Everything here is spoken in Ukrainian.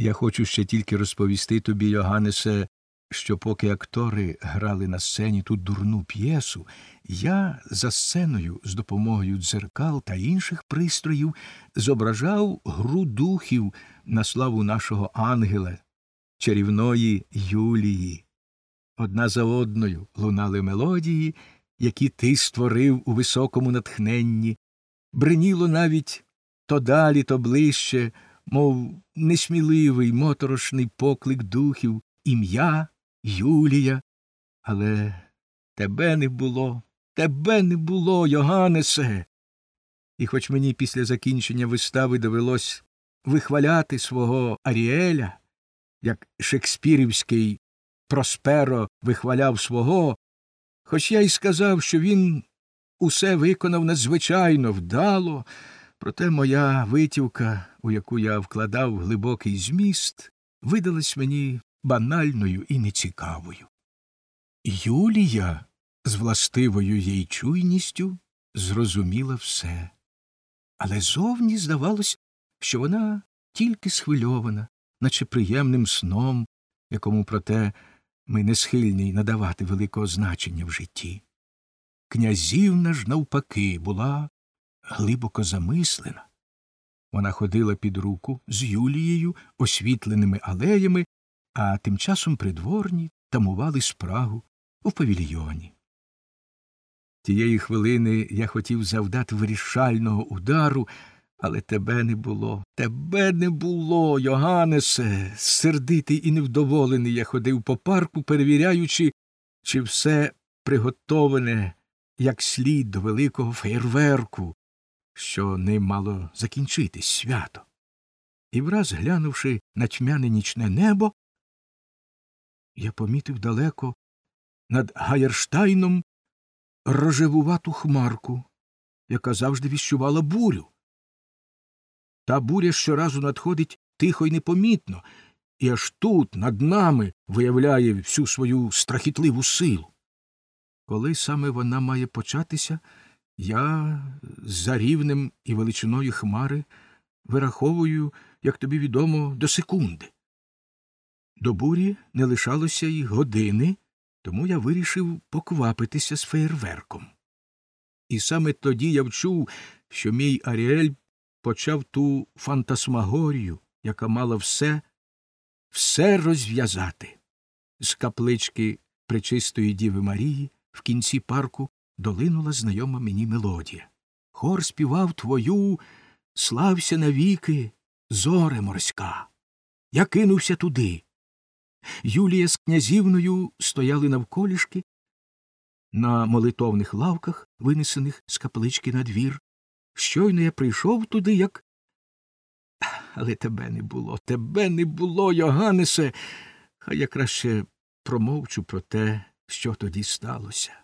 Я хочу ще тільки розповісти тобі, Йоганнесе, що поки актори грали на сцені ту дурну п'єсу, я за сценою з допомогою дзеркал та інших пристроїв зображав гру духів на славу нашого ангела, чарівної Юлії. Одна за одною лунали мелодії, які ти створив у високому натхненні, бриніло навіть то далі, то ближче, мов несміливий моторошний поклик духів, ім'я Юлія. Але тебе не було, тебе не було, Йоганнесе. І хоч мені після закінчення вистави довелось вихваляти свого Аріеля, як шекспірівський Просперо вихваляв свого, хоч я й сказав, що він усе виконав надзвичайно вдало, проте моя витівка, у яку я вкладав глибокий зміст, видалась мені банальною і нецікавою. Юлія з властивою їй чуйністю зрозуміла все, але зовні здавалось, що вона тільки схвильована, наче приємним сном, якому, проте, ми не схильні надавати великого значення в житті. Князівна ж, навпаки, була глибоко замислена. Вона ходила під руку з Юлією освітленими алеями, а тим часом придворні тамували спрагу у павільйоні. Тієї хвилини я хотів завдати вирішального удару, але тебе не було, тебе не було, Йоганнесе. Сердитий і невдоволений я ходив по парку, перевіряючи, чи все приготоване як слід до великого феєрверку, що ним мало закінчитись свято. І враз глянувши на тьмяне нічне небо, я помітив далеко над Гаєрштайном рожевувату хмарку, яка завжди віщувала бурю. Та буря щоразу надходить тихо й непомітно, і аж тут, над нами, виявляє всю свою страхітливу силу. Коли саме вона має початися, я за рівнем і величиною хмари вираховую, як тобі відомо, до секунди. До бурі не лишалося й години, тому я вирішив поквапитися з феєрверком. І саме тоді я вчув, що мій Аріель почав ту фантасмагорію, яка мала все, все розв'язати. З каплички Пречистої Діви Марії в кінці парку долинула знайома мені мелодія. Хор співав твою, слався навіки, зоре морська. Я кинувся туди. Юлія з князівною стояли навколішки, на молитовних лавках, винесених з каплички на двір. Щойно я прийшов туди, як. Але тебе не було, тебе не було, Йоганнесе. Хай я краще промовчу про те, що тоді сталося.